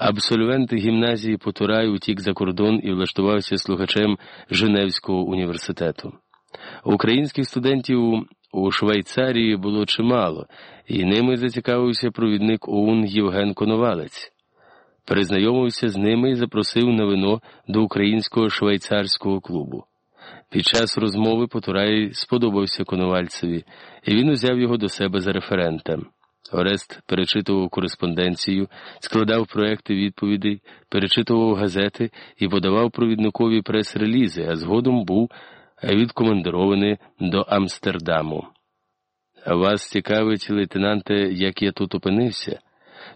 Абсольвент гімназії Потурай утік за кордон і влаштувався слухачем Женевського університету. Українських студентів у Швейцарії було чимало, і ними зацікавився провідник ОУН Євген Коновалець. Перезнайомився з ними і запросив на вино до українського швейцарського клубу. Під час розмови Потурай сподобався Коновальцеві, і він узяв його до себе за референта. Орест перечитував кореспонденцію, складав проекти відповідей, перечитував газети і подавав провідникові прес-релізи, а згодом був відкомандирований до Амстердаму. Вас цікавить, лейтенанте, як я тут опинився?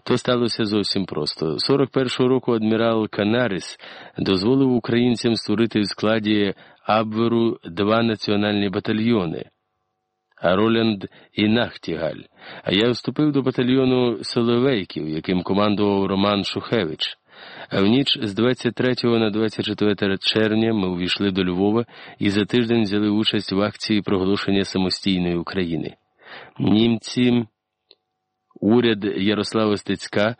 То сталося зовсім просто. 41-го року адмірал Канаріс дозволив українцям створити в складі Абверу два національні батальйони. Ролянд і Нахтігаль, а я вступив до батальйону Соловейків, яким командував Роман Шухевич. В ніч з 23 на 24 червня ми увійшли до Львова і за тиждень взяли участь в акції проголошення самостійної України. Німці, уряд Ярослава Стецька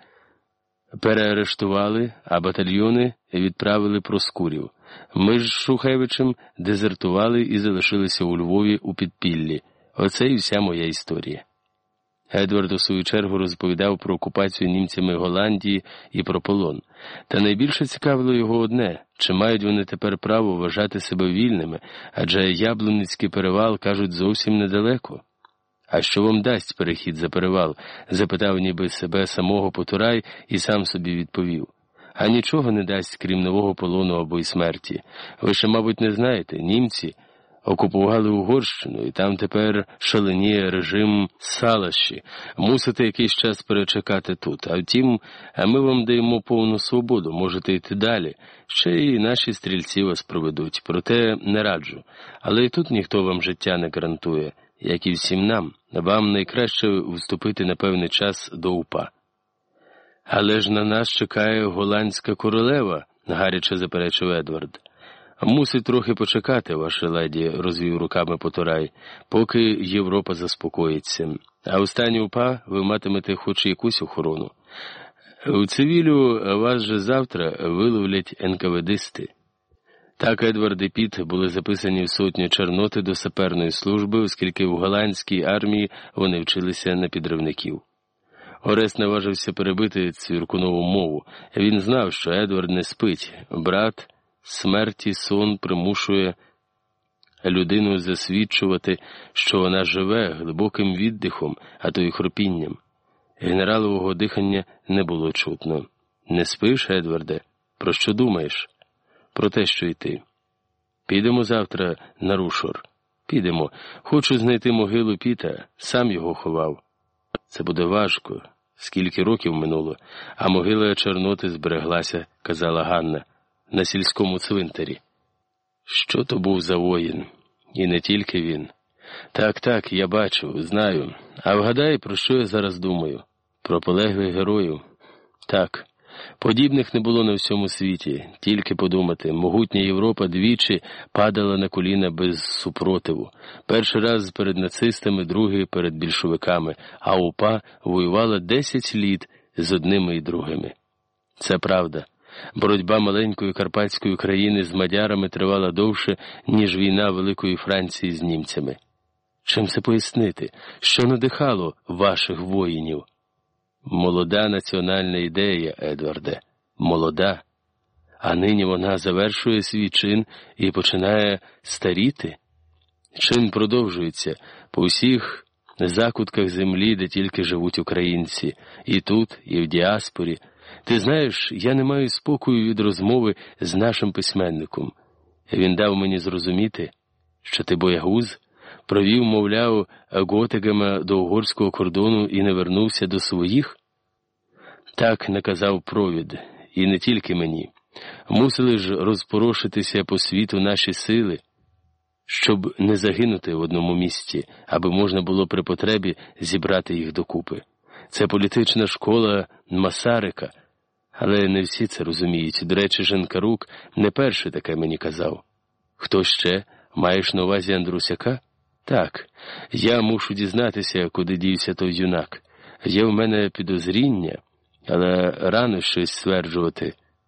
переарештували, а батальйони відправили проскурів. Ми з Шухевичем дезертували і залишилися у Львові у підпіллі. Оце і вся моя історія. Едвард у свою чергу розповідав про окупацію німцями Голландії і про полон. Та найбільше цікавило його одне чи мають вони тепер право вважати себе вільними, адже Яблуницький перевал кажуть зовсім недалеко. А що вам дасть перехід за перевал? запитав ніби себе самого Потурай і сам собі відповів. А нічого не дасть, крім нового полону або й смерті. Ви ще, мабуть, не знаєте, німці окупували Угорщину, і там тепер шаленіє режим Салаші. Мусите якийсь час перечекати тут. А втім, ми вам даємо повну свободу, можете йти далі. Ще й наші стрільці вас проведуть. Проте не раджу. Але і тут ніхто вам життя не гарантує, як і всім нам. Вам найкраще вступити на певний час до УПА. Але ж на нас чекає голландська королева, гаряче заперечив Едвард. Мусить трохи почекати, ваша леді, розвів руками Потурай, поки Європа заспокоїться. А у стані УПА ви матимете хоч якусь охорону. У цивілю вас же завтра виловлять НКВДисти. Так Едвард і Піт були записані в сотню Чорноти до саперної служби, оскільки в голландській армії вони вчилися на підривників. Орест наважився перебити цвіркунову мову. Він знав, що Едвард не спить, брат смерті сон примушує людину засвідчувати, що вона живе глибоким віддихом, а то й хропінням. Генералового дихання не було чутно. Не спиш, Едварде? Про що думаєш? Про те, що йти. Підемо завтра на рушор. Підемо. Хочу знайти могилу Піта, сам його ховав. Це буде важко. Скільки років минуло, а могила Чорноти збереглася, казала Ганна на сільському цвинтарі. Що то був за воїн? І не тільки він. Так, так, я бачу, знаю. А вгадай, про що я зараз думаю? Про полеглих героїв. Так, подібних не було на всьому світі, тільки подумати, могутня Європа двічі падала на коліна без супротиву. Перший раз перед нацистами, другий перед більшовиками, а УПА воювала десять літ з одними і другими. Це правда. Боротьба маленької карпатської країни з мадярами тривала довше, ніж війна Великої Франції з німцями. Чим це пояснити, що надихало ваших воїнів? Молода національна ідея, Едварде, молода. А нині вона завершує свій чин і починає старіти. Чин продовжується по всіх закутках землі, де тільки живуть українці, і тут, і в діаспорі. Ти знаєш, я не маю спокою від розмови з нашим письменником. Він дав мені зрозуміти, що ти боягуз, провів, мовляв, готигами до угорського кордону і не вернувся до своїх? Так наказав провід, і не тільки мені. Мусили ж розпорошитися по світу наші сили, щоб не загинути в одному місці, аби можна було при потребі зібрати їх докупи. Це політична школа Масарика. Але не всі це розуміють. До речі, Женкарук не перший таке мені казав. Хто ще? Маєш на увазі Андрусяка? Так, я мушу дізнатися, куди дівся той юнак. Є в мене підозріння, Але рано щось стверджувати.